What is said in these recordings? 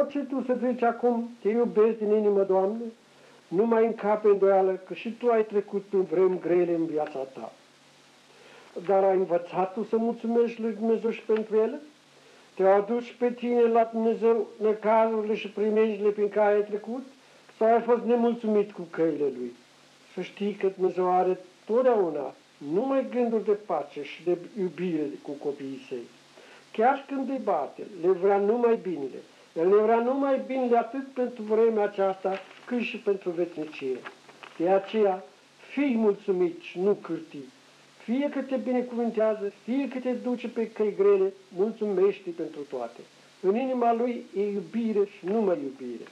orice Tu să zici acum, te iubesc din inimă, Doamne, nu mai încape îndoială că și Tu ai trecut prin vremi grele în viața Ta. Dar ai învățat Tu să mulțumești lui Dumnezeu și pentru ele? Te-au adus pe tine la Dumnezeu năcazurile și primejdile prin care ai trecut? Sau ai fost nemulțumit cu căile Lui? Să știi că Dumnezeu are totdeauna numai gânduri de pace și de iubire cu copiii săi. Chiar și când îi bate, le vrea numai binele. El ne vrea numai binele atât pentru vremea aceasta, cât și pentru vețnicie. De aceea, fii mulțumit și nu cârtii. Fie că te binecuvintează, fie că te duce pe căi grele, mulțumește pentru toate. În inima lui e iubire și numai iubire.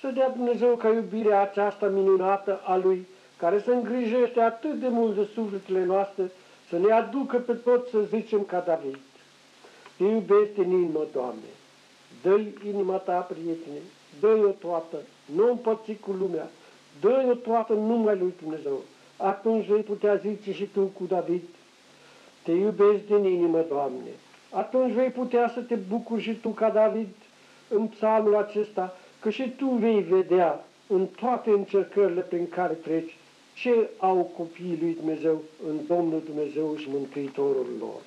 Să dea Dumnezeu ca iubirea aceasta minunată a lui, care se îngrijește atât de mult de sufletele noastre, să ne aducă pe toți să zicem ca David. Te iubește în inimă, Doamne. Dă-i inima ta, prietene, dă-i-o toată, nu împărți cu lumea, dă-i-o toată numai lui Dumnezeu. Atunci vei putea zice și tu cu David, te iubesc din inimă, Doamne. Atunci vei putea să te bucuri și tu ca David în psalmul acesta, că și tu vei vedea în toate încercările prin care treci ce au copiii lui Dumnezeu în Domnul Dumnezeu și Mântuitorul lor.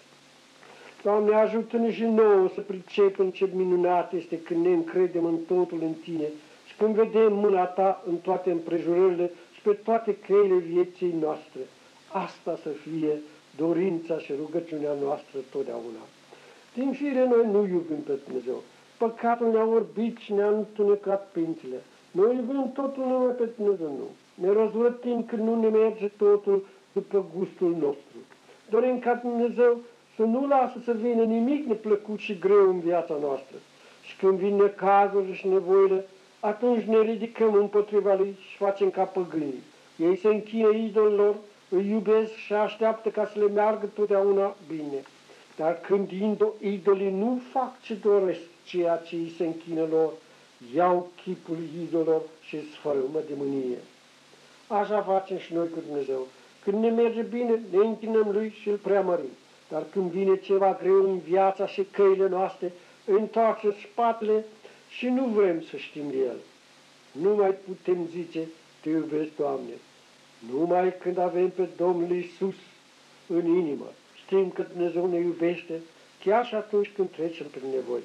Doamne, ajută-ne și nouă să pricepem ce minunat este când ne încredem în totul în Tine și când vedem mâna Ta în toate împrejurările și pe toate căile vieții noastre. Asta să fie dorința și rugăciunea noastră totdeauna. Din fire noi nu iubim pe Dumnezeu. Păcatul ne-a orbit și ne-a întunecat pințile. Noi iubim totul numai pe Dumnezeu, nu. Ne răzvrătim când nu ne merge totul după gustul nostru. Dorim ca Dumnezeu să nu lasă să vină nimic neplăcut și greu în viața noastră. Și când vin cazurile și nevoile, atunci ne ridicăm împotriva Lui și facem ca păgânii. Ei se închină idolilor, îi iubesc și așteaptă ca să le meargă totdeauna bine. Dar când idolii nu fac ce doresc ceea ce îi se închină lor, iau chipul idolilor și sfărâmă de mânie. Așa facem și noi cu Dumnezeu. Când ne merge bine, ne închinăm Lui și îl preamărim. Dar când vine ceva greu în viața și căile noastre, întoarce spatele și nu vrem să știm de El. Nu mai putem zice, Te iubesc, Doamne. Numai când avem pe Domnul Iisus în inimă, știm că Dumnezeu ne iubește, chiar și atunci când trecem prin nevoi.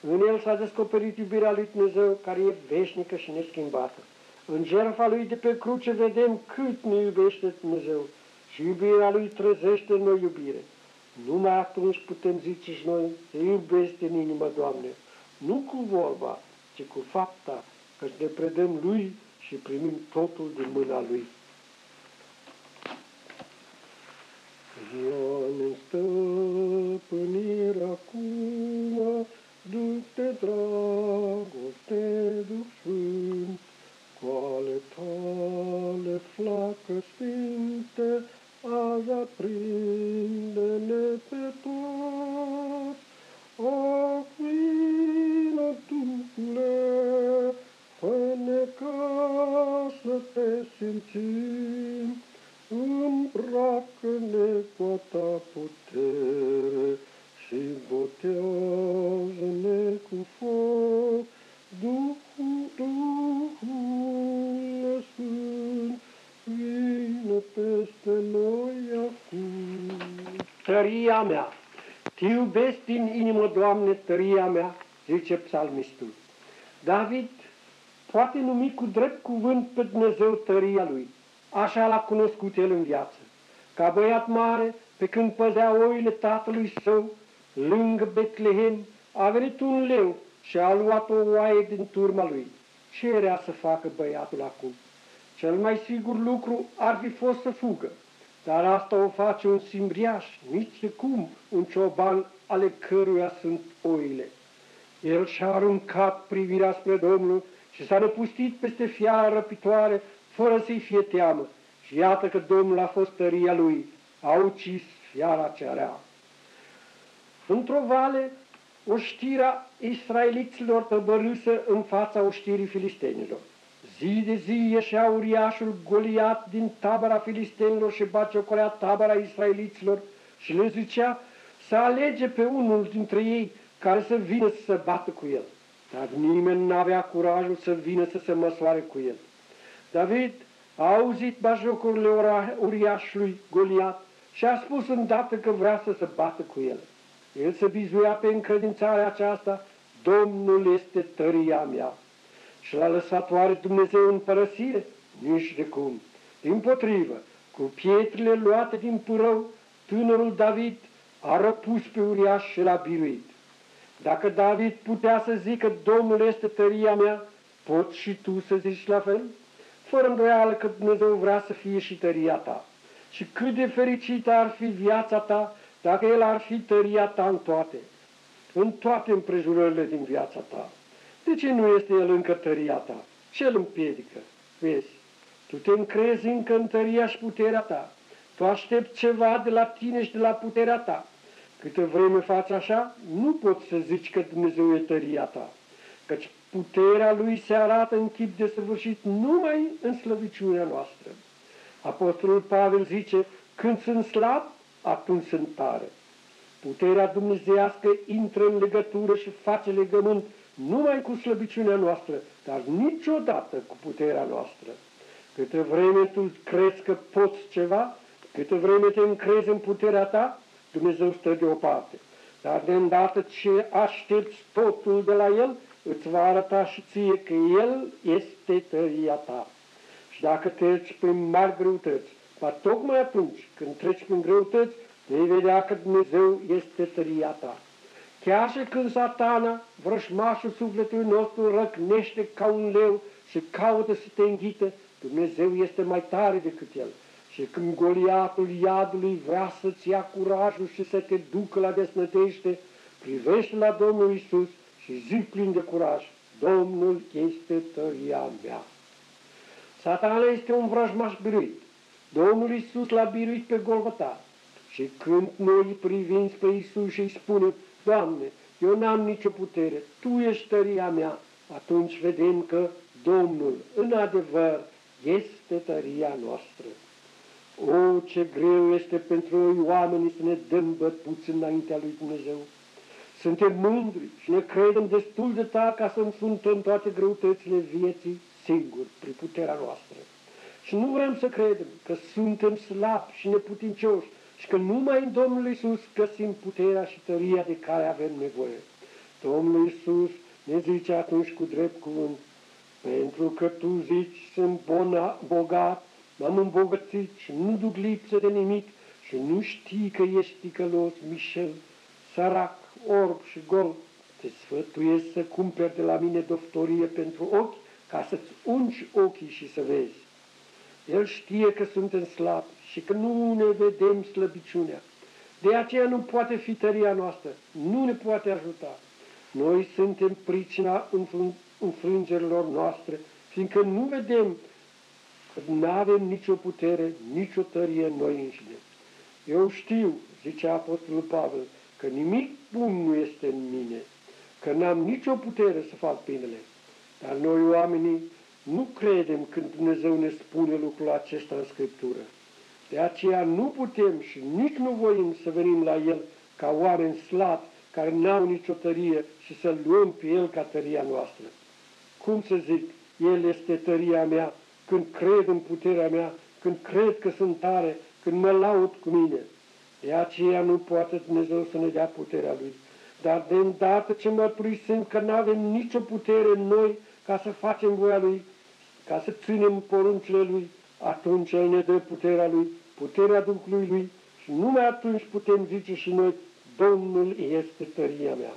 În El s-a descoperit iubirea lui Dumnezeu, care e veșnică și neschimbată. În jertfa Lui de pe cruce vedem cât ne iubește Dumnezeu și iubirea Lui trezește în noi iubire. Numai atunci putem zice și noi, te iubesc în inimă, Doamne, nu cu vorba, ci cu fapta, că ne predăm Lui și primim totul din mâna Lui. Doamne, stăpânire acum, du-te dragoste, Duh Sfânt, cu ale tale flacă sfinte, azi aprinde-ne pe tot. O, vină, Duhule, fă-ne ca să te simțim, îmbracă-ne cu a ta putere și botează-ne cu foc, Duhul, Duhul Sfânt, vină peste noi acum. Tăria mea, te iubesc din inimă, Doamne, tăria mea, zice psalmistul. David poate numi cu drept cuvânt pe Dumnezeu tăria lui. Așa l-a cunoscut el în viață. Ca băiat mare, pe când păzea oile tatălui său, lângă Betlehem, a venit un leu și a luat o oaie din turma lui. Ce era să facă băiatul acum? Cel mai sigur lucru ar fi fost să fugă, dar asta o face un simbriaș, nici de cum un cioban ale căruia sunt oile. El și-a aruncat privirea spre Domnul și s-a răpustit peste fiara răpitoare, fără să-i fie teamă. Și iată că Domnul a fost tăria lui, a ucis fiara cea rea. Într-o vale, oștirea israeliților tăbărâsă în fața oștirii filistenilor. Zi de zi ieșea uriașul Goliat din tabăra filistenilor și baciocolea tabăra israeliților și le zicea să alege pe unul dintre ei care să vină să se bată cu el. dar nimeni n-avea curajul să vină să se măsoare cu el. David a auzit bajocurile uriașului Goliat și a spus îndată că vrea să se bată cu el. El se bizuia pe încredințarea aceasta, Domnul este tăria mea. Și l-a lăsat oare Dumnezeu în părăsire? Nici de cum. Din potrivă, cu pietrele luate din pârău, tânărul David a răpus pe uriaș și l-a biruit. Dacă David putea să zică, Domnul este tăria mea, poți și tu să zici la fel? Fără îndoială că Dumnezeu vrea să fie și tăria ta. Și cât de fericită ar fi viața ta dacă El ar fi tăria ta în toate, în toate împrejurările din viața ta. De ce nu este El încă tăria ta? Ce îl împiedică? Vezi, tu te încrezi încă în tăria și puterea ta. Tu aștepți ceva de la tine și de la puterea ta. Câte vreme faci așa, nu poți să zici că Dumnezeu e tăria ta, căci puterea Lui se arată în chip de săvârșit numai în slăviciunea noastră. Apostolul Pavel zice, când sunt slab, atunci sunt tare. Puterea dumnezeiască intră în legătură și face legământ numai cu slăbiciunea noastră, dar niciodată cu puterea noastră. Câte vreme tu crezi că poți ceva, câte vreme te încrezi în puterea ta, Dumnezeu stă deoparte. Dar de îndată ce aștepți totul de la El, îți va arăta și ție că El este tăria ta. Și dacă treci prin mari greutăți, dar tocmai atunci când treci prin greutăți, vei vedea că Dumnezeu este tăria ta. Chiar și când satana, vrășmașul sufletului nostru, răcnește ca un leu și caută să te înghită, Dumnezeu este mai tare decât el. Și când Goliatul iadului vrea să-ți ia curajul și să te ducă la desnădește, privește la Domnul Isus și zi plin de curaj, Domnul este tăria mea. Satana este un vrăjmaș biruit. Domnul Isus l-a biruit pe Golgota. Și când noi privim pe Isus și îi spunem, Doamne, eu n-am nicio putere, Tu ești tăria mea, atunci vedem că Domnul, în adevăr, este tăria noastră. O, ce greu este pentru noi oamenii să ne dăm bătuți înaintea lui Dumnezeu. Suntem mândri și ne credem destul de tare ca să înfruntăm toate greutățile vieții singuri, prin puterea noastră. Și nu vrem să credem că suntem slabi și neputincioși și că numai în Domnul Isus găsim puterea și tăria de care avem nevoie. Domnul Isus ne zice atunci cu drept cuvânt, pentru că tu zici, sunt bona, bogat, m-am îmbogățit și nu duc lipsă de nimic și nu știi că ești ticălos, mișel, sărac, orb și gol, te sfătuiesc să cumperi de la mine doftorie pentru ochi ca să-ți ungi ochii și să vezi. El știe că suntem slabi și că nu ne vedem slăbiciunea. De aceea nu poate fi tăria noastră, nu ne poate ajuta. Noi suntem pricina înfrângerilor noastre, fiindcă nu vedem că nu avem nicio putere, nicio tărie în noi înșine. Eu știu, zicea Apostolul Pavel, că nimic bun nu este în mine, că n-am nicio putere să fac binele. Dar noi oamenii nu credem când Dumnezeu ne spune lucrul acesta în Scriptură. De aceea nu putem și nici nu voim să venim la El ca oameni slabi care n-au nicio tărie și să luăm pe El ca tăria noastră. Cum să zic, El este tăria mea când cred în puterea mea, când cred că sunt tare, când mă laud cu mine. De aceea nu poate Dumnezeu să ne dea puterea Lui. Dar de îndată ce mărturisim că nu avem nicio putere în noi ca să facem voia Lui, ca să ținem poruncile Lui, atunci El ne dă puterea Lui, puterea Duhului Lui și numai atunci putem zice și noi, Domnul este tăria mea.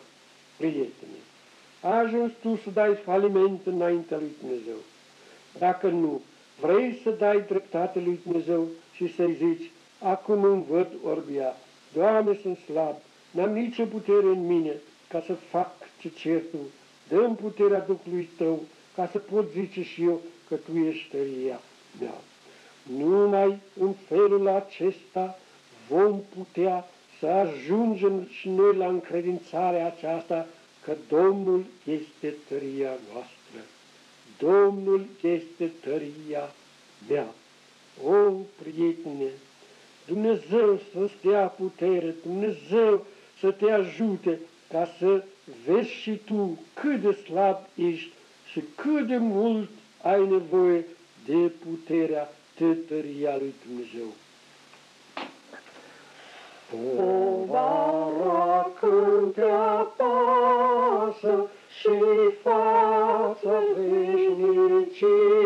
Prietene, a ajuns tu să dai faliment înaintea lui Dumnezeu. Dacă nu, vrei să dai dreptate lui Dumnezeu și să-i zici, acum îmi văd orbia, Doamne, sunt slab, n-am nicio putere în mine ca să fac ce cer tu, dă puterea Duhului tău ca să pot zice și eu că tu ești tăria mea. Numai în felul acesta vom putea să ajungem și noi la încredințarea aceasta că Domnul este tăria noastră. Domnul este tăria mea. O, prietene, Dumnezeu să-ți dea putere, Dumnezeu să te ajute ca să vezi și tu cât de slab ești și cât de mult ai nevoie de puterea tătăria lui Dumnezeu. Povara când te apasă și fața veșnicie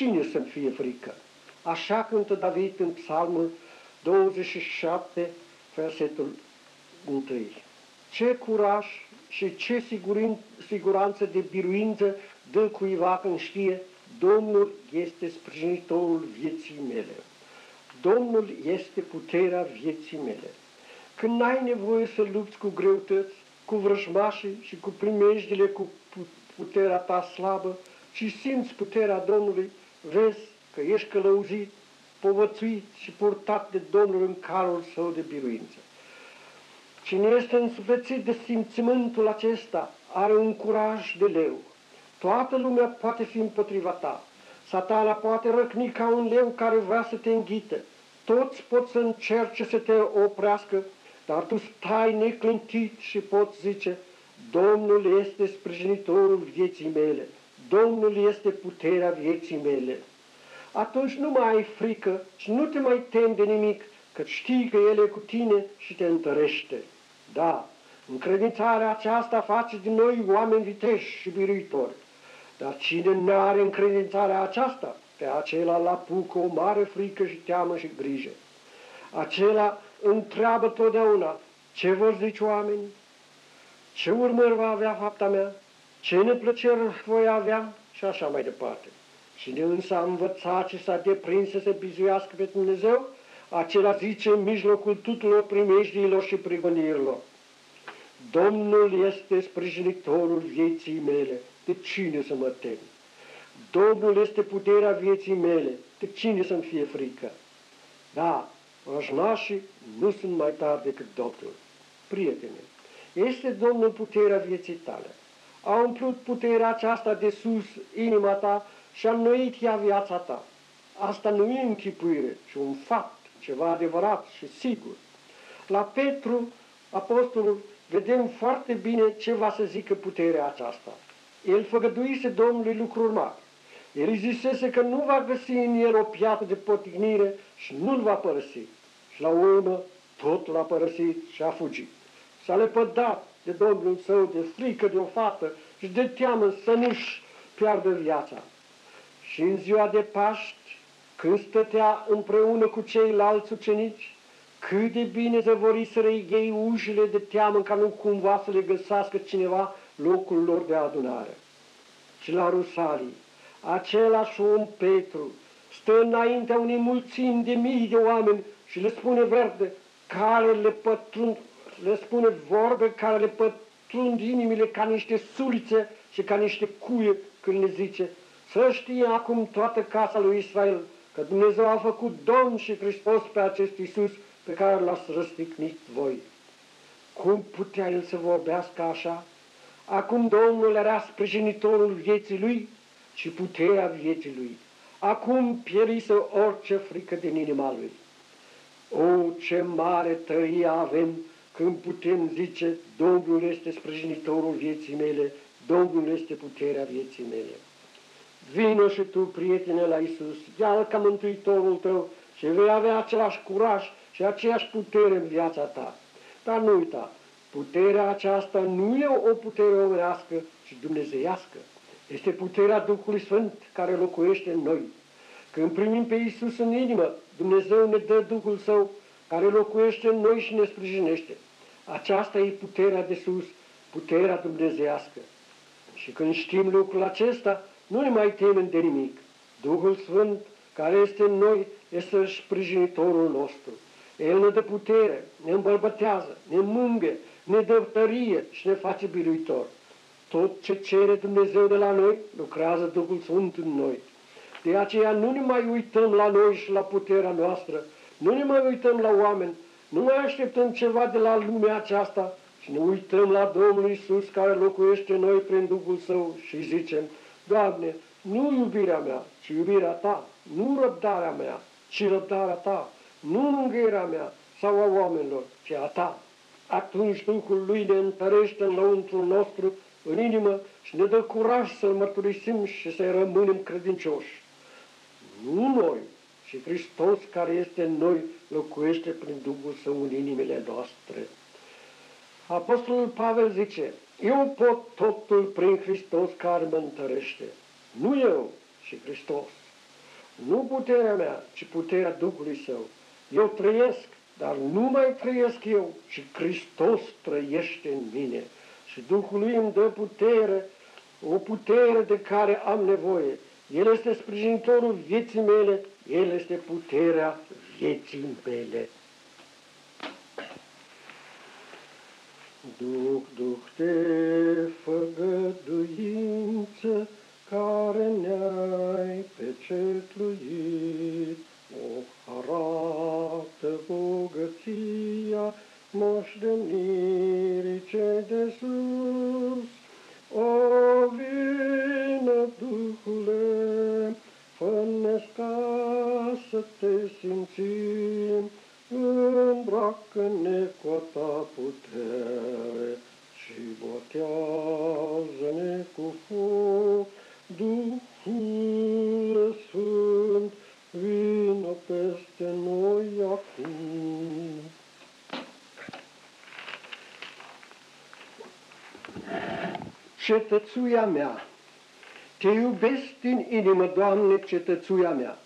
cine să-mi fie frică? Așa cântă David în psalmul 27, versetul 1. Ce curaj și ce sigurin, siguranță de biruință dă cuiva când știe Domnul este sprijinitorul vieții mele. Domnul este puterea vieții mele. Când n-ai nevoie să lupți cu greutăți, cu vrăjmașii și cu primejdile cu puterea ta slabă, ci simți puterea Domnului, vezi că ești călăuzit, povățuit și purtat de Domnul în calul său de biruință. Cine este însuflețit de simțimântul acesta are un curaj de leu. Toată lumea poate fi împotriva ta. Satana poate răcni ca un leu care vrea să te înghită. Toți pot să încerce să te oprească dar tu stai neclintit și poți zice, Domnul este sprijinitorul vieții mele, Domnul este puterea vieții mele. Atunci nu mai ai frică și nu te mai temi de nimic, că știi că El e cu tine și te întărește. Da, încredințarea aceasta face din noi oameni viteși și biruitori. Dar cine nu are încredințarea aceasta, pe acela la pucă o mare frică și teamă și grijă. Acela întreabă totdeauna ce vor zice oamenii, ce urmări va avea fapta mea, ce neplăceri voi avea și așa mai departe. Cine însă a învățat și s-a deprins să se bizuiască pe Dumnezeu, acela zice în mijlocul tuturor primejdiilor și prigonirilor. Domnul este sprijinitorul vieții mele, de cine să mă tem? Domnul este puterea vieții mele, de cine să-mi fie frică? Da, Vrăjmașii nu sunt mai tari decât Domnul. Prietene, este Domnul puterea vieții tale. A umplut puterea aceasta de sus inima ta și a înnoit ea viața ta. Asta nu e închipuire, ci un fapt, ceva adevărat și sigur. La Petru, apostolul, vedem foarte bine ce va să zică puterea aceasta. El făgăduise Domnului lucruri mari. El îi zisese că nu va găsi în el o piatră de potignire și nu-l va părăsi. Și la urmă totul a părăsit și a fugit. S-a lepădat de Domnul său, de frică de o fată și de teamă să nu-și piardă viața. Și în ziua de Paști, când stătea împreună cu ceilalți ucenici, cât de bine zăvoriseră ei ușile de teamă ca nu cumva să le găsească cineva locul lor de adunare. Și la Rusalii, același om Petru stă înaintea unei mulțimi de mii de oameni și le spune verde care le pătrund, le spune vorbe care le pătrund inimile ca niște sulițe și ca niște cuie când le zice să știe acum toată casa lui Israel că Dumnezeu a făcut Domn și Hristos pe acest Iisus pe care l-ați răstignit voi. Cum putea el să vorbească așa? Acum Domnul era sprijinitorul vieții lui și puterea vieții lui. Acum pierise orice frică din inima lui. O, ce mare tărie avem când putem zice, Domnul este sprijinitorul vieții mele, Domnul este puterea vieții mele. Vino și tu, prietene, la Isus, ia-L ca Mântuitorul tău și vei avea același curaj și aceeași putere în viața ta. Dar nu uita, puterea aceasta nu e o putere omenească, ci dumnezeiască. Este puterea Duhului Sfânt care locuiește în noi. Când primim pe Isus în inimă, Dumnezeu ne dă Duhul Său care locuiește în noi și ne sprijinește. Aceasta e puterea de sus, puterea dumnezeiască. Și când știm lucrul acesta, nu ne mai temem de nimic. Duhul Sfânt care este în noi este sprijinitorul nostru. El ne dă putere, ne îmbărbătează, ne mângă, ne dă tărie și ne face biruitor. Tot ce cere Dumnezeu de la noi, lucrează Duhul Sfânt în noi. De aceea nu ne mai uităm la noi și la puterea noastră, nu ne mai uităm la oameni, nu mai așteptăm ceva de la lumea aceasta și ne uităm la Domnul Isus care locuiește în noi prin Duhul Său și zicem, Doamne, nu iubirea mea, ci iubirea Ta, nu răbdarea mea, ci răbdarea Ta, nu mângâierea mea sau a oamenilor, ci a Ta. Atunci Duhul Lui ne întărește înăuntru nostru, în inimă și ne dă curaj să-L mărturisim și să-i rămânem credincioși. Nu noi, ci Hristos care este în noi locuiește prin Duhul Său în inimile noastre. Apostolul Pavel zice, eu pot totul prin Hristos care mă întărește. Nu eu, ci Hristos. Nu puterea mea, ci puterea Duhului Său. Eu trăiesc, dar nu mai trăiesc eu, ci Hristos trăiește în mine. Și Duhul lui îmi dă putere, o putere de care am nevoie. El este sprijinitorul vieții mele, El este puterea vieții mele. Duh, Duh de făgăduință, care ne-ai pecetluit, o arată bogăția moștenirii ce de sus. O vină, Duhule, fă ca să te simțim, îmbracă-ne cu a ta putere și botează-ne cu foc, Duhul Sfânt, vină peste noi acum. Cetățuia mea, te iubesc din inimă, Doamne, cetățuia mea.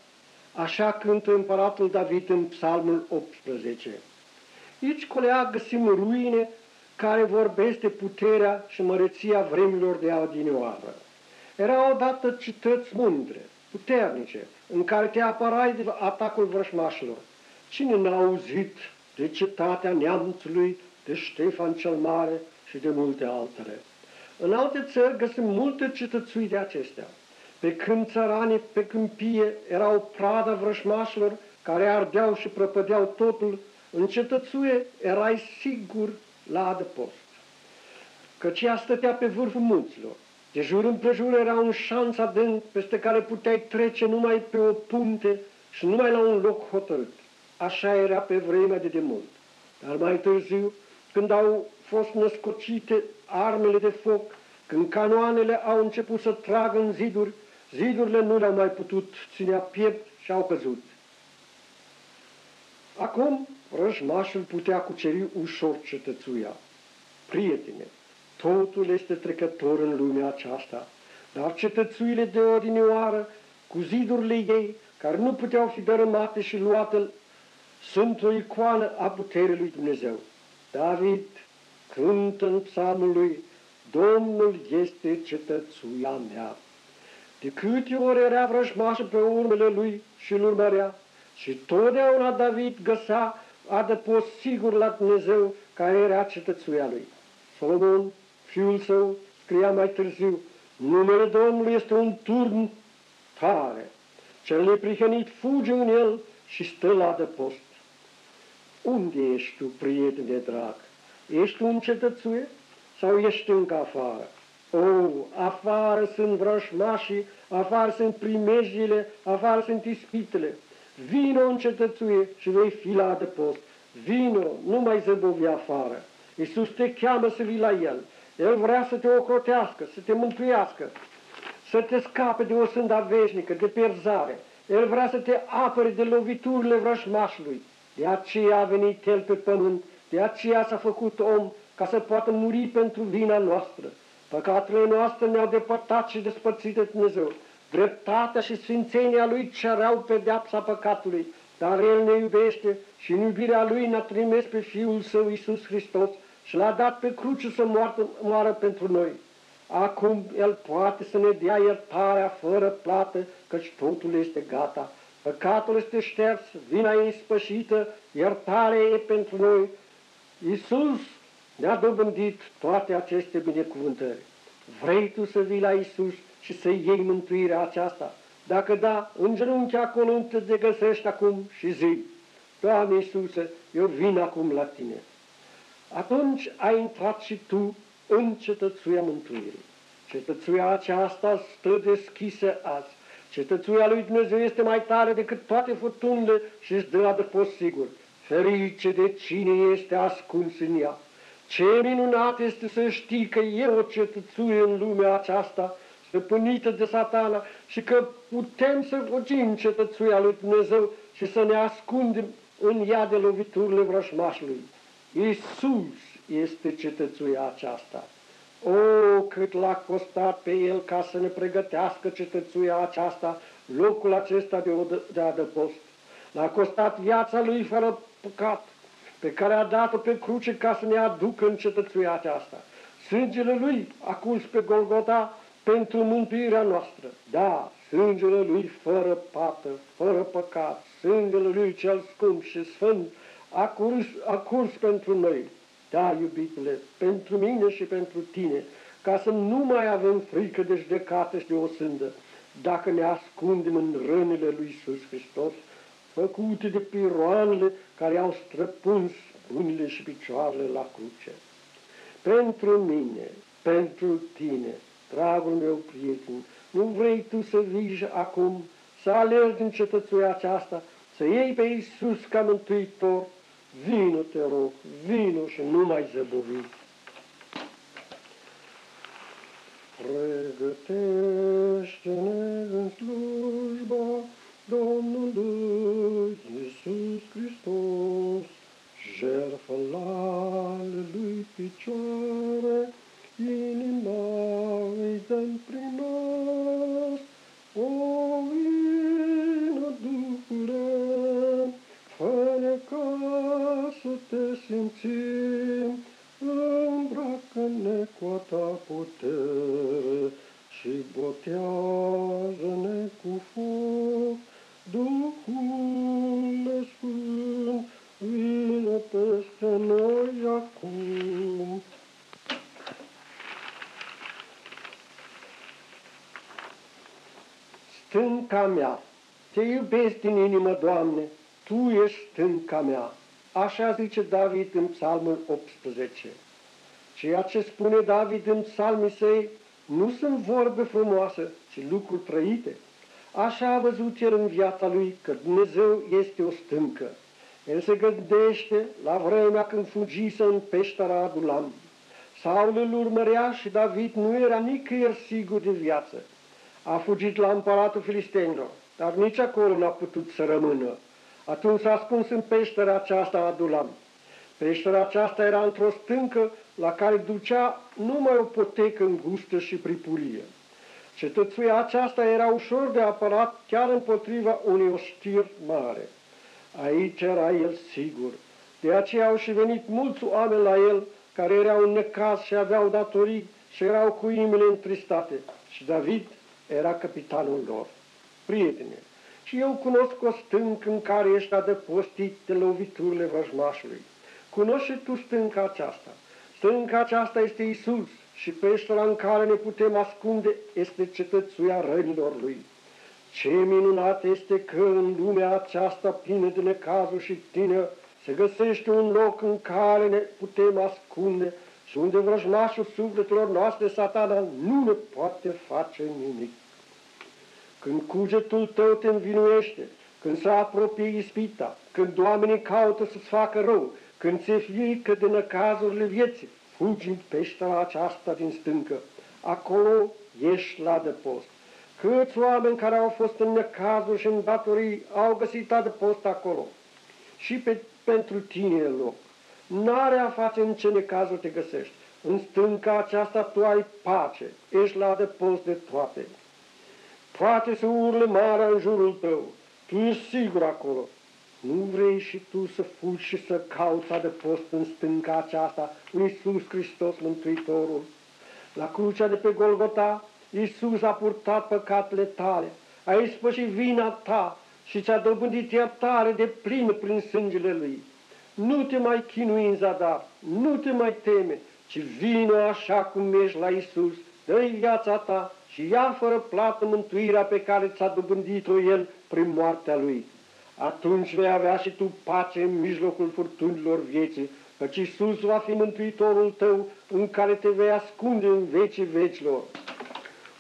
Așa cântă împăratul David în psalmul 18. Aici, colea, găsim ruine care vorbesc de puterea și măreția vremilor de adinioară. Era odată cetăți mândre, puternice, în care te apărai de atacul vrășmașilor. Cine n-a auzit de cetatea neamțului, de Ștefan cel Mare și de multe altele? În alte țări găsim multe cetățui de acestea. Pe când țăranii pe câmpie erau prada vrășmașilor care ardeau și prăpădeau totul, în cetățuie erai sigur la adăpost. Căci ea stătea pe vârful munților, de jur împrejur era un șanț adânc peste care puteai trece numai pe o punte și numai la un loc hotărât. Așa era pe vremea de demult. Dar mai târziu, când au fost născocite armele de foc, când canoanele au început să tragă în ziduri, zidurile nu le-au mai putut ținea piept și au căzut. Acum rășmașul putea cuceri ușor cetățuia. Prietene, Totul este trecător în lumea aceasta, dar cetățuile de odinioară, cu zidurile ei, care nu puteau fi dărâmate și luate, sunt o icoană a puterii lui Dumnezeu. David cântă în psalmul lui, Domnul este cetățuia mea. De câte ori era vrăjmașă pe urmele lui și îl urmărea, și totdeauna David găsea adăpost sigur la Dumnezeu care era cetățuia lui. Solomon Fiul său scria mai târziu, numele Domnului este un turn tare. Cel neprihănit fuge în el și stă la adăpost. Unde ești tu, prietene drag? Ești tu în cetățuie sau ești încă afară? O, afară sunt vrășmașii, afară sunt primejile, afară sunt ispitele. Vino în cetățuie și vei fi la adăpost. Vino, nu mai zăbovi afară. Iisus te cheamă să vii la El. El vrea să te ocrotească, să te mântuiască, să te scape de o sânda veșnică, de pierzare. El vrea să te apere de loviturile vrășmașului. De aceea a venit El pe pământ, de aceea s-a făcut om, ca să poată muri pentru vina noastră. Păcatele noastre ne-au depărtat și despărțit de Dumnezeu. Dreptatea și sfințenia Lui cereau pedeapsa păcatului, dar El ne iubește și în iubirea Lui ne-a trimis pe Fiul Său Iisus Hristos și l-a dat pe cruce să moară, moară pentru noi. Acum El poate să ne dea iertarea fără plată, căci totul este gata. Păcatul este șters, vina e spășită, iertarea e pentru noi. Iisus ne-a dobândit toate aceste binecuvântări. Vrei tu să vii la Iisus și să iei mântuirea aceasta? Dacă da, în genunchi acolo unde te găsești acum și zi, Doamne Iisuse, eu vin acum la tine. Atunci ai intrat și tu în cetățuia mântuirii. Cetățuia aceasta stă deschisă azi. Cetățuia lui Dumnezeu este mai tare decât toate furtunile și își dă adăpost sigur. Ferice de cine este ascuns în ea. Ce minunat este să știi că e o cetățuie în lumea aceasta, stăpânită de satana și că putem să fugim cetățuia lui Dumnezeu și să ne ascundem în ea de loviturile vrășmașului. Iisus este cetățuia aceasta. O, cât l-a costat pe el ca să ne pregătească cetățuia aceasta, locul acesta de, de adăpost. L-a costat viața lui fără păcat, pe care a dat-o pe cruce ca să ne aducă în cetățuia aceasta. Sângele lui a curs pe Golgota pentru mântuirea noastră. Da, sângele lui fără pată, fără păcat, sângele lui cel scump și sfânt a curs, a curs pentru noi. Da, iubitule, pentru mine și pentru tine, ca să nu mai avem frică de judecată și de o sândă, dacă ne ascundem în rănile lui Iisus Hristos, făcute de piroanele care au străpuns mâinile și picioarele la cruce. Pentru mine, pentru tine, dragul meu prieten, nu vrei tu să vii acum, să alergi în cetățuia aceasta, să iei pe Iisus ca mântuitor, vino, te rog, vino și nu mai zăbovi. Pregătește-ne în slujba Domnului Iisus Hristos, jertfă la lui picioare, inima îi dăm prin nas, o vină Duhule, fără ca să te simțim, îmbracă-ne cu a ta putere și botează-ne cu foc, Duhul Sfânt, vină peste noi acum. Stânca mea, te iubesc din inimă, Doamne, Tu ești stânca mea. Așa zice David în psalmul 18. Ceea ce spune David în psalmii săi nu sunt vorbe frumoase, ci lucruri trăite. Așa a văzut el în viața lui că Dumnezeu este o stâncă. El se gândește la vremea când fugise în peștera Adulam. Saul îl urmărea și David nu era nicăieri sigur de viață. A fugit la împăratul filistenilor, dar nici acolo n-a putut să rămână. Atunci s-a ascuns în peștera aceasta Adulam. Peștera aceasta era într-o stâncă la care ducea numai o potecă îngustă și pripurie. Cetățuia aceasta era ușor de apărat chiar împotriva unui oștir mare. Aici era el sigur. De aceea au și venit mulți oameni la el care erau în necaz și aveau datorii și erau cu inimile întristate. Și David era capitanul lor. Prietene, și eu cunosc o stâncă în care ești adăpostit de loviturile vrăjmașului. Cunoști și tu stânca aceasta. Stânca aceasta este Isus și peștera în care ne putem ascunde este cetățuia rănilor lui. Ce minunat este că în lumea aceasta plină de necazuri și tine se găsește un loc în care ne putem ascunde și unde vrăjmașul sufletelor noastre, satana, nu ne poate face nimic. Când cugetul tău te învinuiește, când se apropie ispita, când oamenii caută să-ți facă rău, când ți-e frică de năcazurile vieții, fugi în peștera aceasta din stâncă. Acolo ești la adăpost. Câți oameni care au fost în necazuri și în datorii au găsit adăpost acolo. Și pe, pentru tine e loc. N-are a face în ce necazuri te găsești. În stânca aceasta tu ai pace, ești la adăpost de toate. Poate să urle marea în jurul tău, tu ești sigur acolo. Nu vrei și tu să fugi și să cauți adăpost în stânca aceasta, în Iisus Hristos Mântuitorul? La crucea de pe Golgota, Iisus a purtat păcatele tale, a ispășit vina ta și ți-a dobândit iertare de plin prin sângele Lui. Nu te mai chinui în zadar, nu te mai teme, ci vină așa cum ești la Iisus, dă viața ta și ia fără plată mântuirea pe care ți-a dobândit-o El prin moartea Lui. Atunci vei avea și tu pace în mijlocul furtunilor vieții, căci Iisus va fi mântuitorul tău în care te vei ascunde în vecii vecilor.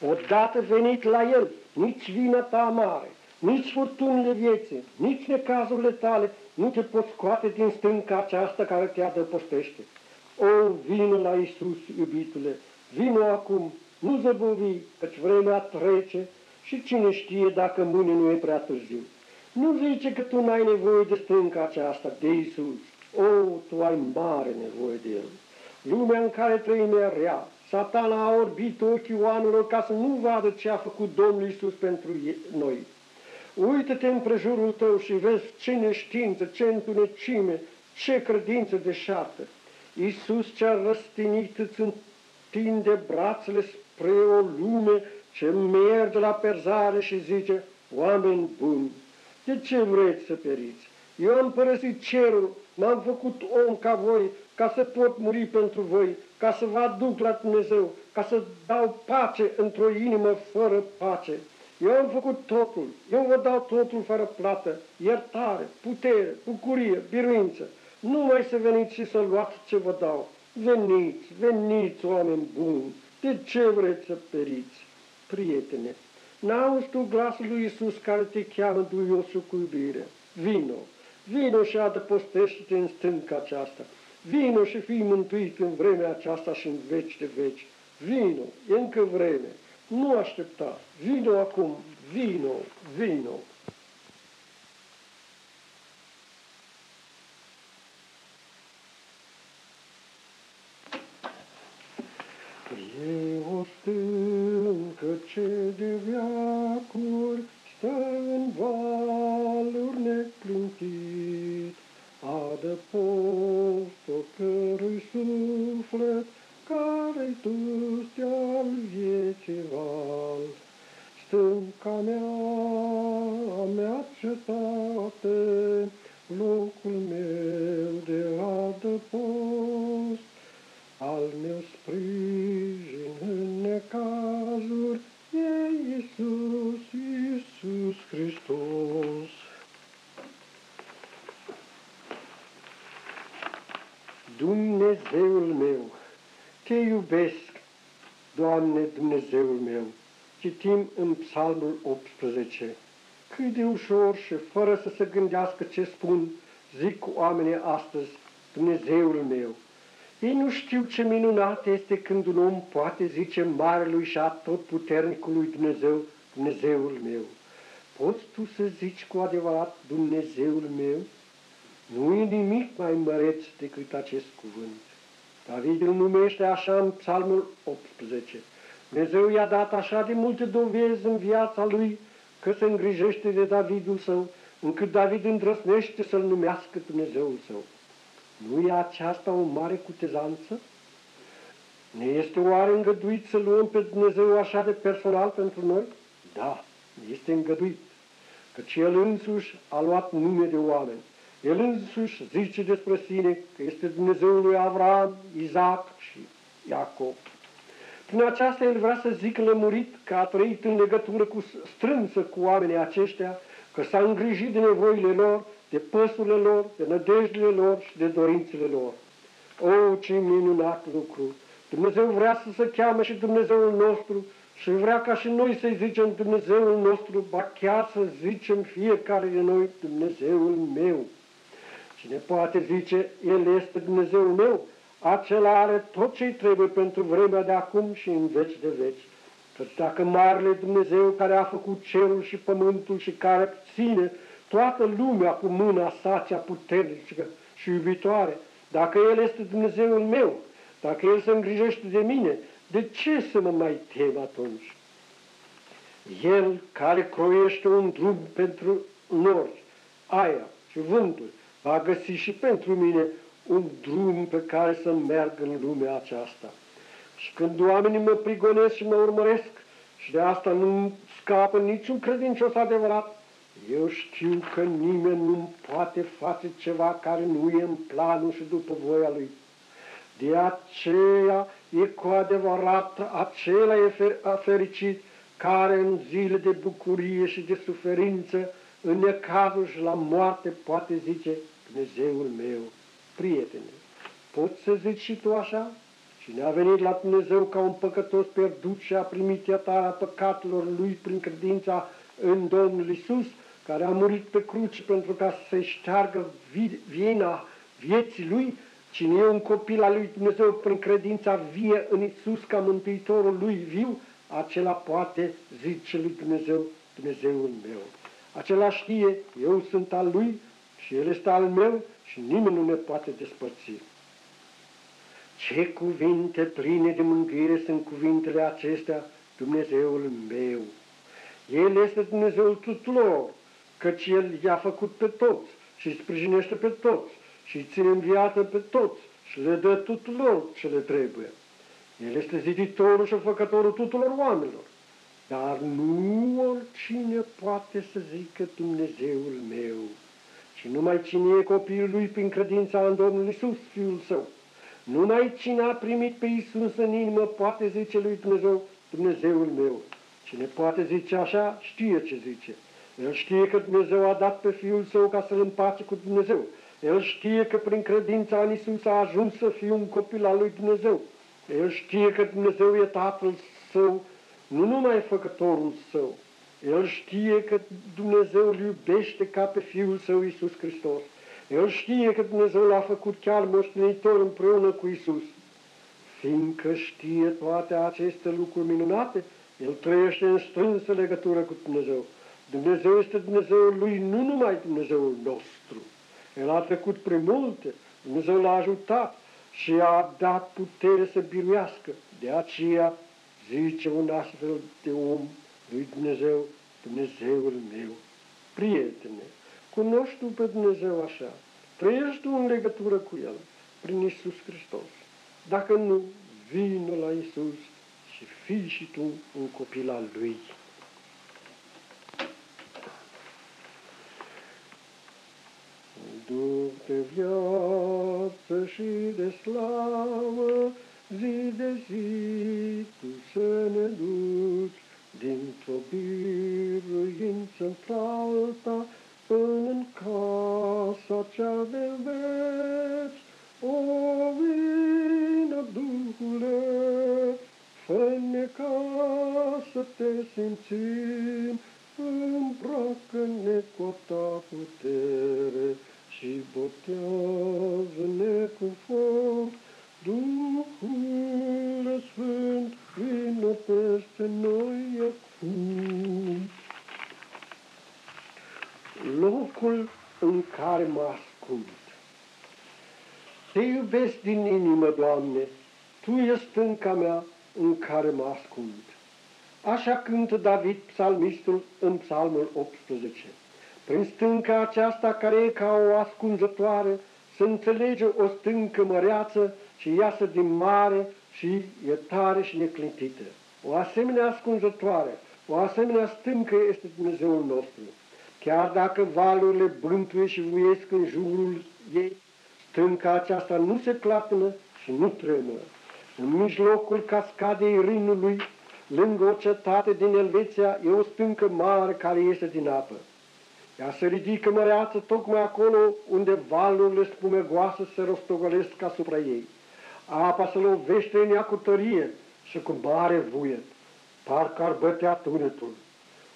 Odată venit la El, nici vina ta mare, nici furtunile vieții, nici necazurile tale nu te pot scoate din stânca aceasta care te adăpostește. O, vină la Iisus, iubitule, vină acum, nu zăbovi, căci vremea trece și cine știe dacă mâine nu e prea târziu. Nu zice că tu n-ai nevoie de stânca aceasta, de Iisus. O, tu ai mare nevoie de El. Lumea în care trăim e rea. Satana a orbit ochii oamenilor ca să nu vadă ce a făcut Domnul Iisus pentru noi. Uită-te în prejurul tău și vezi ce neștiință, ce întunecime, ce credință deșartă. Iisus cea răstinit îți întinde brațele spre o lume ce merge la perzare și zice, oameni buni, de ce vreți să periți? Eu am părăsit cerul, m-am făcut om ca voi, ca să pot muri pentru voi, ca să vă aduc la Dumnezeu, ca să dau pace într-o inimă fără pace. Eu am făcut totul, eu vă dau totul fără plată, iertare, putere, bucurie, biruință. Nu mai să veniți și să luați ce vă dau. Veniți, veniți, oameni buni, de ce vreți să periți? Prietene, n-auzi tu glasul lui Iisus care te cheamă duiosul cu iubire. Vino, vino și adăpostește-te în stânca aceasta. Vino și fii mântuit în vremea aceasta și în veci de veci. Vino, e încă vreme. Nu aștepta. Vino acum, vino, vino. E o stâncă ce de veacuri stă în valuri neclintit, adăpostul cărui suflet care-i dustea al vieții val. Stânca mea, mea cetate, locul meu de adăpost, iubesc, Doamne Dumnezeul meu. Citim în Psalmul 18. Cât de ușor și fără să se gândească ce spun, zic cu oamenii astăzi, Dumnezeul meu. Ei nu știu ce minunat este când un om poate zice Marelui și Atotputernicului Dumnezeu, Dumnezeul meu. Poți tu să zici cu adevărat Dumnezeul meu? Nu e nimic mai măreț decât acest cuvânt. David îl numește așa în Psalmul 18. Dumnezeu i-a dat așa de multe dovezi în viața lui că se îngrijește de Davidul său, încât David îndrăsnește să-l numească Dumnezeul său. Nu e aceasta o mare cutezanță? Ne este oare îngăduit să luăm pe Dumnezeu așa de personal pentru noi? Da, este îngăduit, căci El însuși a luat nume de oameni. El însuși zice despre sine că este Dumnezeul lui Avram, Isaac și Iacob. Prin aceasta el vrea să zică lămurit că a trăit în legătură cu, strânsă cu oamenii aceștia, că s-a îngrijit de nevoile lor, de păsurile lor, de nădejdile lor și de dorințele lor. O, ce minunat lucru! Dumnezeu vrea să se cheamă și Dumnezeul nostru și vrea ca și noi să-i zicem Dumnezeul nostru, ba chiar să zicem fiecare de noi Dumnezeul meu. Cine poate zice, El este Dumnezeul meu, acela are tot ce trebuie pentru vremea de acum și în veci de veci. Căci dacă Marele Dumnezeu care a făcut cerul și pământul și care ține toată lumea cu mâna sa cea puternică și iubitoare, dacă El este Dumnezeul meu, dacă El se îngrijește de mine, de ce să mă mai tem atunci? El care croiește un drum pentru nori, aia și vântul, va găsi și pentru mine un drum pe care să merg în lumea aceasta. Și când oamenii mă prigonesc și mă urmăresc și de asta nu scapă niciun credincios adevărat, eu știu că nimeni nu poate face ceva care nu e în planul și după voia lui. De aceea e cu adevărat acela e fericit care în zile de bucurie și de suferință, în necazul și la moarte poate zice Dumnezeul meu, prietene, poți să zici și tu așa? Cine a venit la Dumnezeu ca un păcătos pierdut și a primit iertarea păcatelor lui prin credința în Domnul Isus, care a murit pe cruce pentru ca să șteargă vina vieții lui, cine e un copil al lui Dumnezeu prin credința vie în Isus ca Mântuitorul lui viu, acela poate zice lui Dumnezeu, Dumnezeul meu. Acela știe, eu sunt al lui și el este al meu și nimeni nu ne poate despărți. Ce cuvinte pline de mângâire sunt cuvintele acestea, Dumnezeul meu. El este Dumnezeul tuturor, căci El i-a făcut pe toți și îi sprijinește pe toți și îi ține în viață pe toți și le dă tuturor ce le trebuie. El este ziditorul și făcătorul tuturor oamenilor. Dar nu oricine poate să zică Dumnezeul meu, ci numai cine e copilul lui prin credința în Domnul Isus, Fiul Său. Numai cine a primit pe Isus în inimă poate zice lui Dumnezeu, Dumnezeul meu. Cine poate zice așa, știe ce zice. El știe că Dumnezeu a dat pe Fiul Său ca să-L împace cu Dumnezeu. El știe că prin credința în Isus a ajuns să fie un copil al lui Dumnezeu. El știe că Dumnezeu e Tatăl Său, nu numai Făcătorul Său. El știe că Dumnezeu îl iubește ca pe Fiul Său Isus Hristos. El știe că Dumnezeu l-a făcut chiar moștenitor împreună cu Isus. Fiindcă știe toate aceste lucruri minunate, el trăiește în strânsă legătură cu Dumnezeu. Dumnezeu este Dumnezeul lui, nu numai Dumnezeul nostru. El a trecut prin multe, Dumnezeu l-a ajutat și a dat putere să biruiască. De aceea zice un astfel de om lui Dumnezeu, Dumnezeul meu. Prietene, cunoști tu pe Dumnezeu așa, trăiești tu în legătură cu El, prin Isus Hristos. Dacă nu, vină la Isus și fii și tu un copil al Lui. Duc de viață și de slavă, zi de zi tu să ne duci, dintr-o biruință într-alta, până în casa cea de veci. O vină, Duhule, fă-ne ca să te simțim, îmbracă-ne cu ta putere și botează-ne cu foc. Duhul Sfânt, vină peste noi acum. Locul în care mă ascund. Te iubesc din inimă, Doamne, Tu ești stânca mea în care mă ascund. Așa cântă David, psalmistul, în psalmul 18. Prin stânca aceasta care e ca o ascunzătoare, să înțelege o stâncă măreață și iasă din mare și e tare și neclintită. O asemenea ascunzătoare, o asemenea stâncă este Dumnezeul nostru. Chiar dacă valurile bântuie și vuiesc în jurul ei, stânca aceasta nu se clapână și nu tremură. În mijlocul cascadei Rinului, lângă o cetate din Elveția, e o stâncă mare care iese din apă. Ea se ridică măreață tocmai acolo unde valurile spumegoase se rostogolesc asupra ei. Apa se lovește în ea cu tărie și cu mare vuiet, parcă ar bătea tunetul.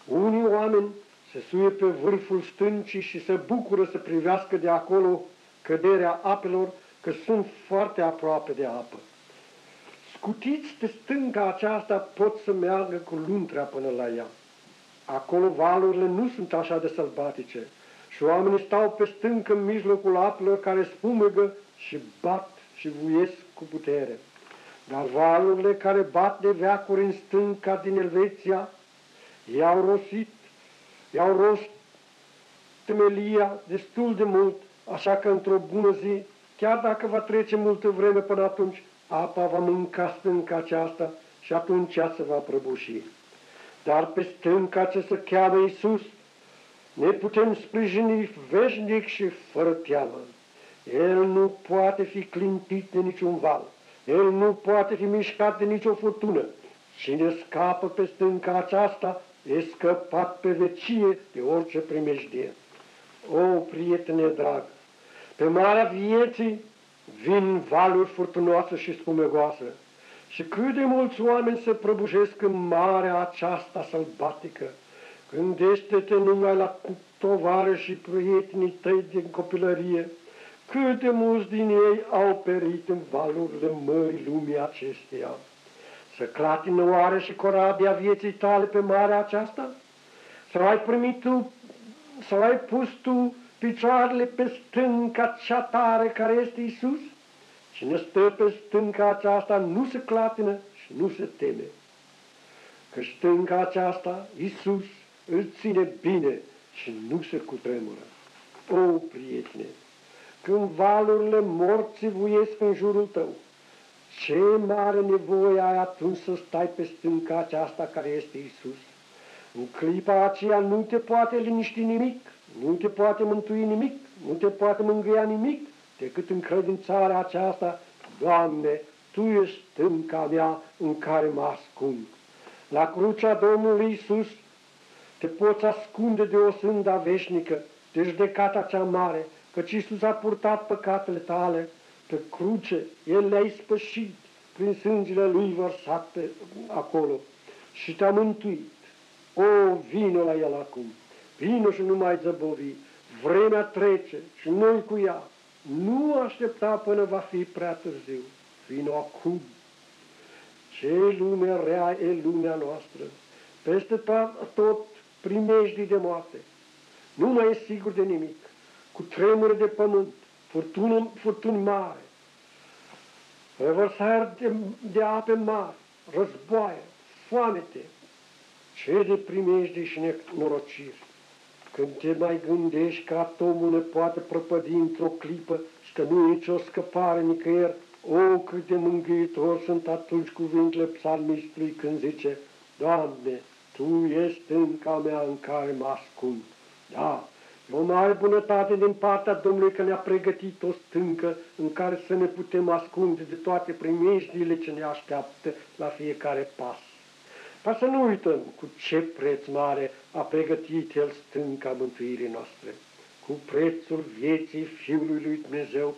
Unii oameni se suie pe vârful stâncii și se bucură să privească de acolo căderea apelor, că sunt foarte aproape de apă. Scutiți de stânca aceasta pot să meargă cu luntrea până la ea. Acolo valurile nu sunt așa de sălbatice și oamenii stau pe stâncă în mijlocul apelor care spumegă și bat și vuiesc cu putere. Dar valurile care bat de veacuri în stânca din Elveția i-au rosit, i-au rost temelia destul de mult, așa că într-o bună zi, chiar dacă va trece multă vreme până atunci, apa va mânca stânca aceasta și atunci ea se va prăbuși. Dar pe stânca ce se cheamă Iisus, ne putem sprijini veșnic și fără teamă. El nu poate fi clintit de niciun val, el nu poate fi mișcat de nicio furtună. Cine scapă pe stânca aceasta, e scăpat pe vecie de orice primejdie. O, prietene drag, pe marea vieții vin valuri furtunoase și spumegoase. Și cât de mulți oameni se prăbușesc în marea aceasta sălbatică. Gândește-te numai la tovară și prietenii tăi din copilărie, cât de mulți din ei au perit în valurile mării lumii acesteia. Să clatină oare și corabia vieții tale pe marea aceasta? Sau ai primit tu, sau ai pus tu picioarele pe stânca cea tare care este Isus? Cine stă pe stânca aceasta nu se clatină și nu se teme. Că stânca aceasta, Isus, îl ține bine și nu se cutremură. O, prietene, când valurile morții vuiesc în jurul tău, ce mare nevoie ai atunci să stai pe stânca aceasta care este Isus. În clipa aceea nu te poate liniști nimic, nu te poate mântui nimic, nu te poate mângâia nimic, decât încredințarea aceasta, Doamne, Tu ești stânca mea în care mă ascund. La crucea Domnului Isus te poți ascunde de o sânda veșnică, de judecata cea mare, căci Iisus a purtat păcatele tale pe cruce, El le-a ispășit prin sângele Lui vărsat pe acolo și te-a mântuit. O, vino la El acum, vino și nu mai zăbovi, vremea trece și noi cu ea. Nu aștepta până va fi prea târziu, vino acum. Ce lume rea e lumea noastră, peste tot primejdii de moarte. Nu mai e sigur de nimic. Cu tremure de pământ, furtună, furtuni mare, revărsări de, de ape mari, războaie, foamete, ce de primejdii și nenorociri. Când te mai gândești că atomul ne poate prăpădi într-o clipă și că nu e nicio scăpare nicăieri, o, cât de mângâitor sunt atunci cuvintele psalmistului când zice, Doamne, tu ești stânca mea în care mă ascund. Da, e o mare bunătate din partea Domnului că ne-a pregătit o stâncă în care să ne putem ascunde de toate primejdiile ce ne așteaptă la fiecare pas. Ca să nu uităm cu ce preț mare a pregătit El stânca mântuirii noastre, cu prețul vieții Fiului lui Dumnezeu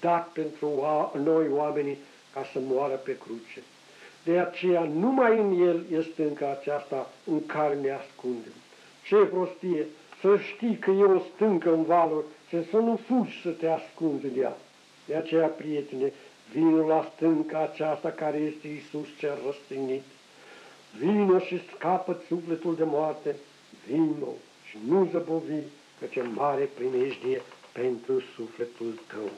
dat pentru noi oamenii ca să moară pe cruce. De aceea numai în El este încă aceasta în care ne ascundem. Ce prostie să știi că e o stâncă în valuri și să nu fugi să te ascunzi de ea. De aceea, prietene, vină la stânca aceasta care este Iisus cel răstignit. Vino și scapă sufletul de moarte, vino și nu zăbovi, ce mare primejdie pentru sufletul tău.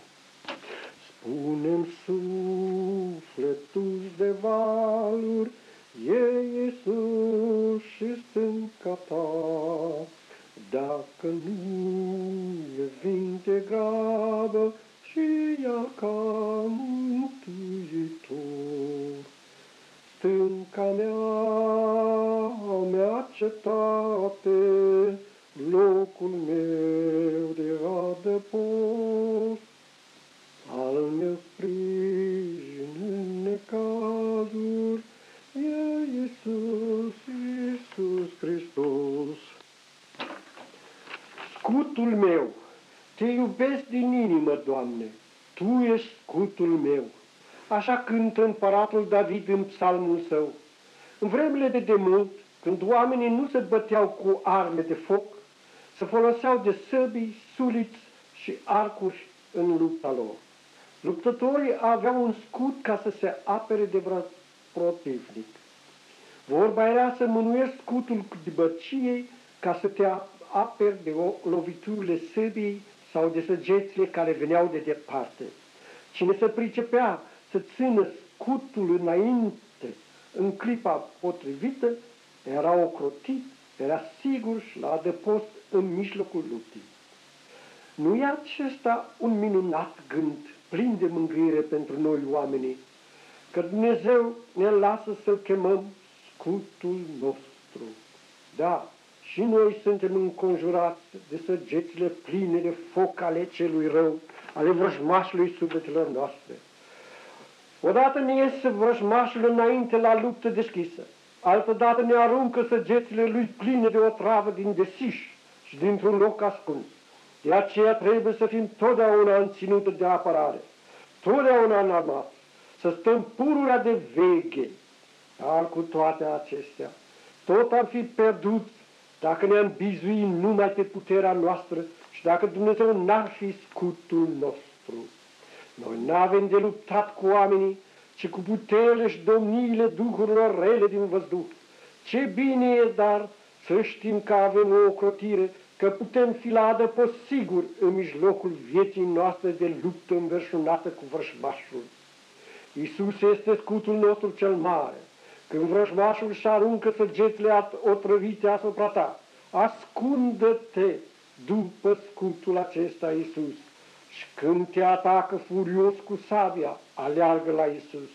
Punem sufletul de valuri, e Iisus și stânca ta. Dacă nu e vin de grabă și ia ca mântuitor. Stânca mea, mea cetate, locul meu de adăpost, al meu sprijin în necazuri, e Iisus, Iisus Hristos. Scutul meu, te iubesc din inimă, Doamne, Tu ești scutul meu. Așa cântă împăratul David în psalmul său. În vremele de demult, când oamenii nu se băteau cu arme de foc, se foloseau de săbii, suliți și arcuri în lupta lor. Luptătorii aveau un scut ca să se apere de vreo protivnic. Vorba era să mânuiești scutul de băciei ca să te aperi de loviturile săbii sau de săgețile care veneau de departe. Cine se pricepea să țină scutul înainte în clipa potrivită, era ocrotit, era sigur și la adăpost în mijlocul luptii. Nu e acesta un minunat gând plin de mângâire pentru noi oamenii, că Dumnezeu ne lasă să-L chemăm scutul nostru. Da, și noi suntem înconjurați de săgețile pline de foc ale celui rău, ale vrăjmașului sufletelor noastre. Odată ne iese vrăjmașul înainte la luptă deschisă, altădată ne aruncă săgețile lui pline de o travă din desiș și dintr-un loc ascuns. De aceea trebuie să fim totdeauna în ținută de apărare, totdeauna în armat, să stăm pururea de veche. Dar cu toate acestea, tot ar fi pierdut dacă ne-am bizui numai pe puterea noastră și dacă Dumnezeu n-ar fi scutul nostru. Noi n-avem de luptat cu oamenii, ci cu puterile și domniile duhurilor rele din văzduh. Ce bine e, dar, să știm că avem o ocrotire, că putem fi la adăpost sigur în mijlocul vieții noastre de luptă înverșunată cu vrășmașul. Iisus este scutul nostru cel mare. Când vrăjmașul își aruncă săgețile otrăvite asupra ta, ascundă-te după scutul acesta Iisus. Și când te atacă furios cu sabia, aleargă la Iisus.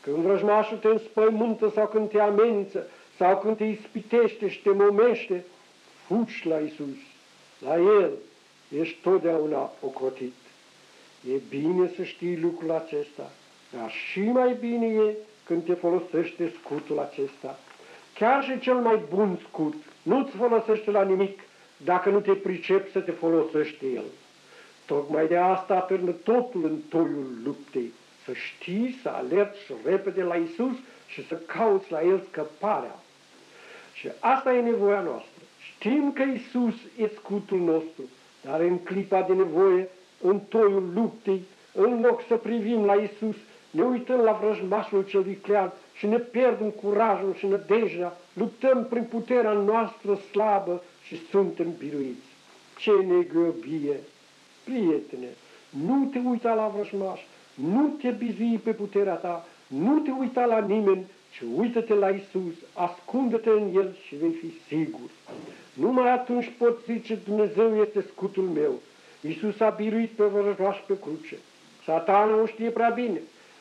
Când vrăjmașul te înspăimântă sau când te amenință sau când te ispitește și te momește, fugi la Iisus. La El ești totdeauna ocrotit. E bine să știi lucrul acesta, dar și mai bine e când te folosește scutul acesta. Chiar și cel mai bun scut nu-ți folosește la nimic dacă nu te pricepi să te folosești el. Tocmai de asta atârnă totul în toiul luptei, să știi, să alergi repede la Isus și să cauți la El scăparea. Și asta e nevoia noastră. Știm că Isus e scutul nostru, dar în clipa de nevoie, în toiul luptei, în loc să privim la Isus, ne uităm la vrăjmașul cel viclean și ne pierdem curajul și nădejdea, luptăm prin puterea noastră slabă și suntem biruiți. Ce negăbie! Prietene, nu te uita la vrăjmaș, nu te bizui pe puterea ta, nu te uita la nimeni, ci uită-te la Isus, ascunde-te în El și vei fi sigur. Numai atunci pot zice Dumnezeu este scutul meu. Isus a biruit pe vrăjmaș pe cruce. Satana o știe prea bine,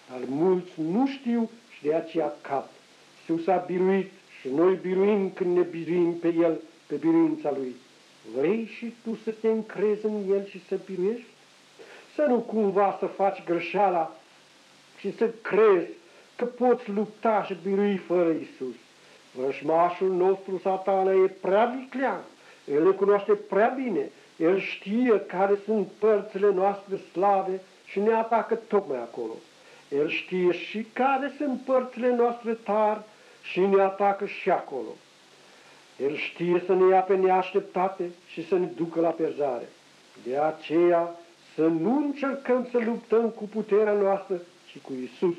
dar mulți nu știu și de aceea cap. Iisus a biruit și noi biruim când ne biruim pe El, pe biruința Lui. Vrei și tu să te încrezi în El și să biruiești? Să nu cumva să faci greșeala și să crezi că poți lupta și birui fără Isus. Vrășmașul nostru, satana, e prea viclean. El le cunoaște prea bine. El știe care sunt părțile noastre slave și ne atacă tocmai acolo. El știe și care sunt părțile noastre tari și ne atacă și acolo. El știe să ne ia pe neașteptate și să ne ducă la perzare. De aceea să nu încercăm să luptăm cu puterea noastră, ci cu Isus.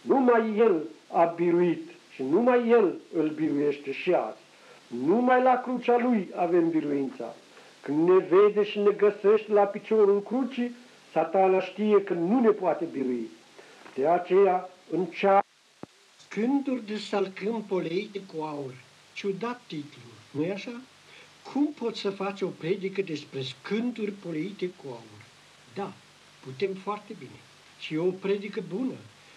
Numai El a biruit și numai El îl biruiește și azi. Numai la crucea Lui avem biruința. Când ne vede și ne găsește la piciorul crucii, satana știe că nu ne poate birui. De aceea încearcă Scânduri de salcâm poleite cu aur. Ciudat titlu, nu-i așa? Cum poți să faci o predică despre scânduri poleite cu aur? Da, putem foarte bine. Și e o predică bună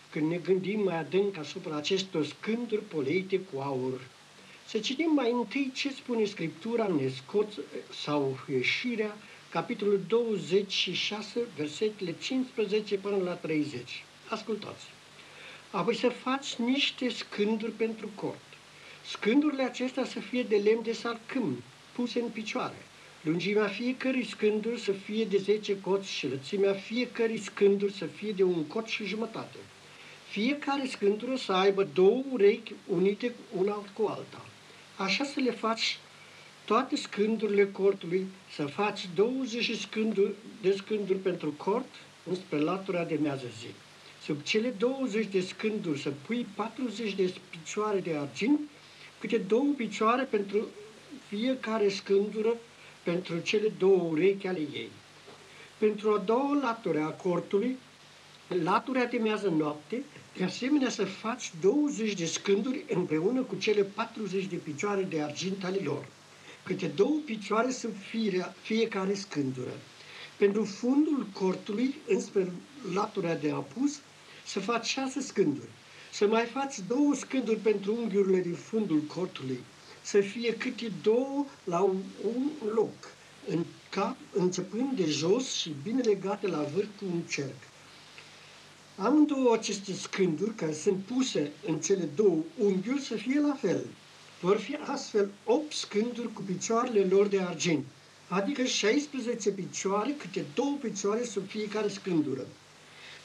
când ne gândim mai adânc asupra acestor scânduri poleite cu aur. Să citim mai întâi ce spune Scriptura în Escot sau Ieșirea, capitolul 26, versetele 15 până la 30. Ascultați! Apoi să faci niște scânduri pentru cort. Scândurile acestea să fie de lemn de salcâm, puse în picioare. Lungimea fiecărui scândur să fie de 10 coți și lățimea fiecărui scândur să fie de un cot și jumătate. Fiecare scândur să aibă două urechi unite una cu alta. Așa să le faci toate scândurile cortului, să faci 20 scânduri, de scânduri pentru cort înspre latura de mează zi. Sub cele 20 de scânduri să pui 40 de picioare de argint, câte două picioare pentru fiecare scândură, pentru cele două urechi ale ei. Pentru a doua latură a cortului, latura de mează noapte, de asemenea să faci 20 de scânduri împreună cu cele 40 de picioare de argint ale lor. Câte două picioare sunt fie, fiecare scândură. Pentru fundul cortului, înspre latura de apus, să faci șase scânduri, să mai faci două scânduri pentru unghiurile din fundul cortului, să fie câte două la un, un loc, în cap, începând de jos și bine legate la vârf cu un cerc. Amândouă aceste scânduri care sunt puse în cele două unghiuri să fie la fel. Vor fi astfel 8 scânduri cu picioarele lor de argint, adică 16 picioare, câte două picioare sub fiecare scândură.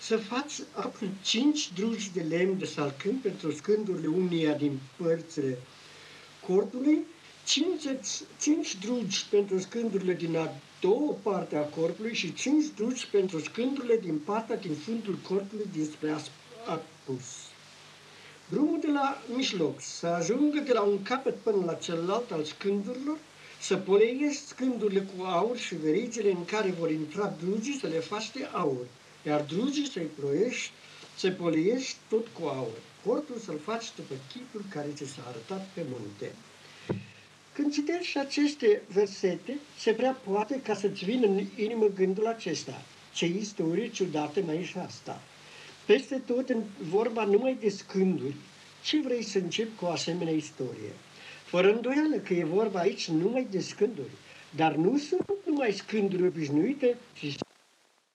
Să faci apoi 5 drugi de lemn de salcâm pentru scândurile uneia din părțile corpului, 5, 5 drugi pentru scândurile din a doua parte a corpului și 5 drugi pentru scândurile din partea din fundul corpului dinspre apus. Drumul de la mijloc, să ajungă de la un capăt până la celălalt al scândurilor, să poleiești scândurile cu aur și verigile în care vor intra drugii să le faci de aur, iar drugii să-i ploiești, să poleiești tot cu aur. Cortul să-l faci după chipul care ți s-a arătat pe munte. Când citești aceste versete, se prea poate ca să-ți vină în inimă gândul acesta. Ce istorie ciudată mai și asta. Peste tot în vorba numai de scânduri, ce vrei să încep cu o asemenea istorie? Fără îndoială că e vorba aici numai de scânduri, dar nu sunt numai scânduri obișnuite, ci